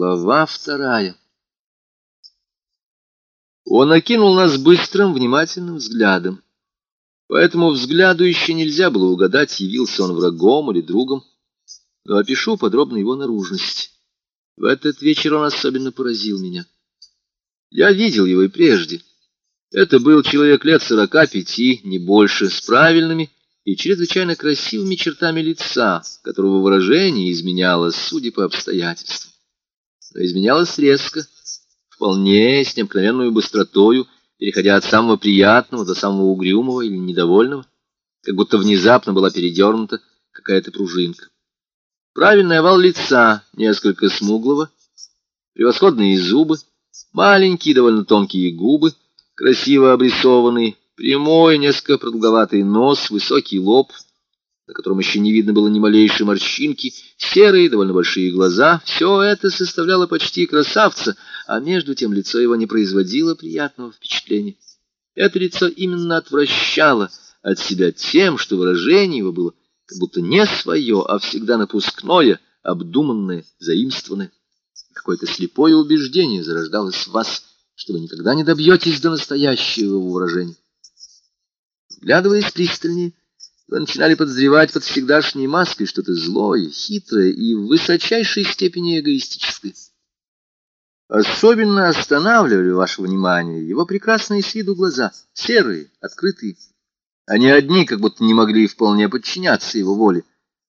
Глава вторая. Он окинул нас быстрым, внимательным взглядом. По этому взгляду еще нельзя было угадать, явился он врагом или другом. Но опишу подробно его наружность. В этот вечер он особенно поразил меня. Я видел его и прежде. Это был человек лет сорока пяти, не больше, с правильными и чрезвычайно красивыми чертами лица, которого выражение изменялось, судя по обстоятельствам но изменялась резко, вполне с необыкновенной быстротою, переходя от самого приятного до самого угрюмого или недовольного, как будто внезапно была передернута какая-то пружинка. Правильный овал лица, несколько смуглого, превосходные зубы, маленькие довольно тонкие губы, красиво обрисованный, прямой, несколько продолговатый нос, высокий лоб — на котором еще не видно было ни малейшей морщинки, серые, довольно большие глаза — все это составляло почти красавца, а между тем лицо его не производило приятного впечатления. Это лицо именно отвращало от себя тем, что выражение его было как будто не свое, а всегда напускное, обдуманное, заимствованное. Какое-то слепое убеждение зарождалось в вас, что вы никогда не добьетесь до настоящего выражения. Вглядываясь пристальнее, вы начинали подозревать под всегдашней маской что-то злое, хитрое и в высочайшей степени эгоистическое. Особенно останавливали ваше внимание его прекрасные с виду глаза, серые, открытые. Они одни как будто не могли вполне подчиняться его воле.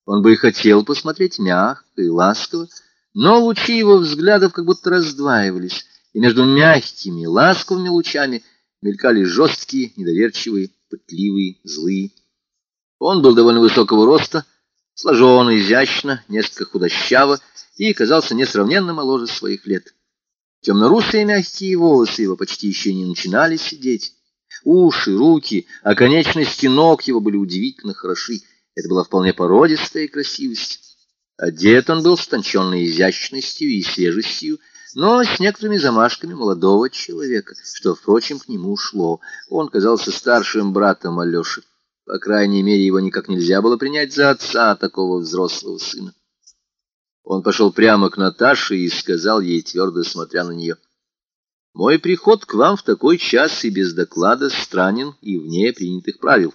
Он бы и хотел посмотреть мягко и ласково, но лучи его взглядов как будто раздваивались, и между мягкими, ласковыми лучами мелькали жесткие, недоверчивые, пытливые, злые. Он был довольно высокого роста, сложен изящно, несколько худощаво и казался несравненно моложе своих лет. Темно-русые мягкие волосы его почти еще не начинали сидеть. Уши, руки, а конечности ног его были удивительно хороши. Это была вполне породистая красивость. Одет он был с тонченной изящностью и свежестью, но с некоторыми замашками молодого человека, что, впрочем, к нему шло. Он казался старшим братом Алеши. По крайней мере, его никак нельзя было принять за отца такого взрослого сына. Он пошел прямо к Наташе и сказал ей, твердо смотря на нее, «Мой приход к вам в такой час и без доклада странен и вне принятых правил.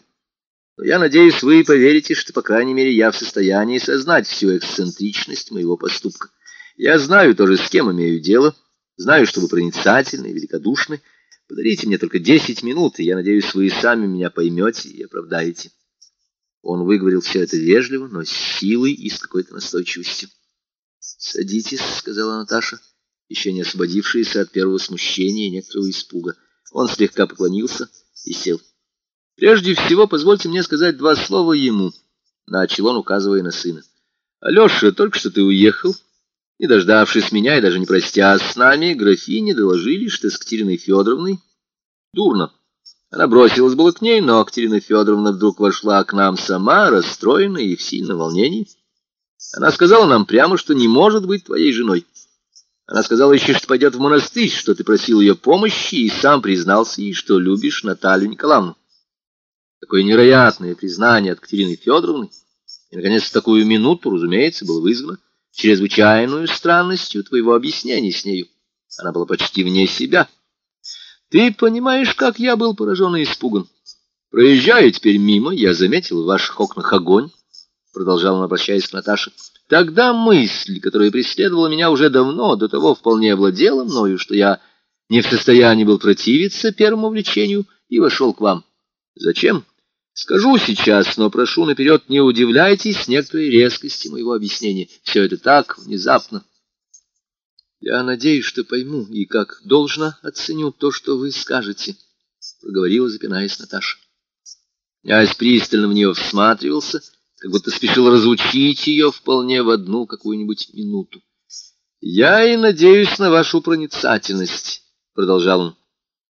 Но я надеюсь, вы поверите, что, по крайней мере, я в состоянии сознать всю эксцентричность моего поступка. Я знаю тоже, с кем имею дело, знаю, что вы проницательны и великодушны, Подарите мне только десять минут, и я надеюсь, вы и сами меня поймете и оправдаете. Он выговорил все это вежливо, но с силой и с какой-то настойчивостью. «Садитесь», — сказала Наташа, еще не освободившаяся от первого смущения и некоторого испуга. Он слегка поклонился и сел. «Прежде всего, позвольте мне сказать два слова ему», — начал он, указывая на сына. «Алеша, только что ты уехал». Не дождавшись меня и даже не простясь с нами, графини доложили, что с Катериной Федоровной дурно. Она бросилась было к ней, но Катерина Федоровна вдруг вошла к нам сама, расстроенная и в сильном волнении. Она сказала нам прямо, что не может быть твоей женой. Она сказала еще, что пойдет в монастырь, что ты просил ее помощи, и сам признался ей, что любишь Наталью Николаевну. Такое невероятное признание от Катерины Федоровны, и, наконец, в такую минуту, разумеется, было вызвано чрезвычайную странностью твоего объяснения с нею. Она была почти вне себя. Ты понимаешь, как я был поражен и испуган. Проезжая теперь мимо, я заметил в ваших окнах огонь, продолжал он, обращаясь к Наташе. Тогда мысль, которая преследовала меня уже давно, до того вполне овладела мною, что я не в состоянии был противиться первому влечению и вошел к вам. Зачем? Скажу сейчас, но прошу наперед, не удивляйтесь некоторой резкости моего объяснения. Все это так внезапно. Я надеюсь, что пойму и как должно оценю то, что вы скажете, — проговорила, запинаясь Наташа. Князь пристально в нее всматривался, как будто спешил разучить ее вполне в одну какую-нибудь минуту. — Я и надеюсь на вашу проницательность, — продолжал он.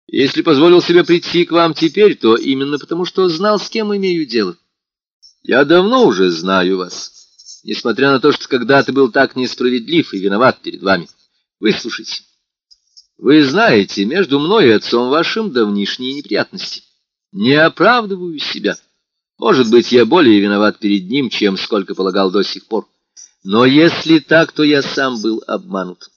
Если позволил себе прийти к вам теперь, то именно потому, что знал, с кем имею дело. Я давно уже знаю вас, несмотря на то, что когда-то был так несправедлив и виноват перед вами. Выслушайте. Вы знаете, между мной и отцом вашим давнишние неприятности. Не оправдываю себя. Может быть, я более виноват перед ним, чем сколько полагал до сих пор. Но если так, то я сам был обманут.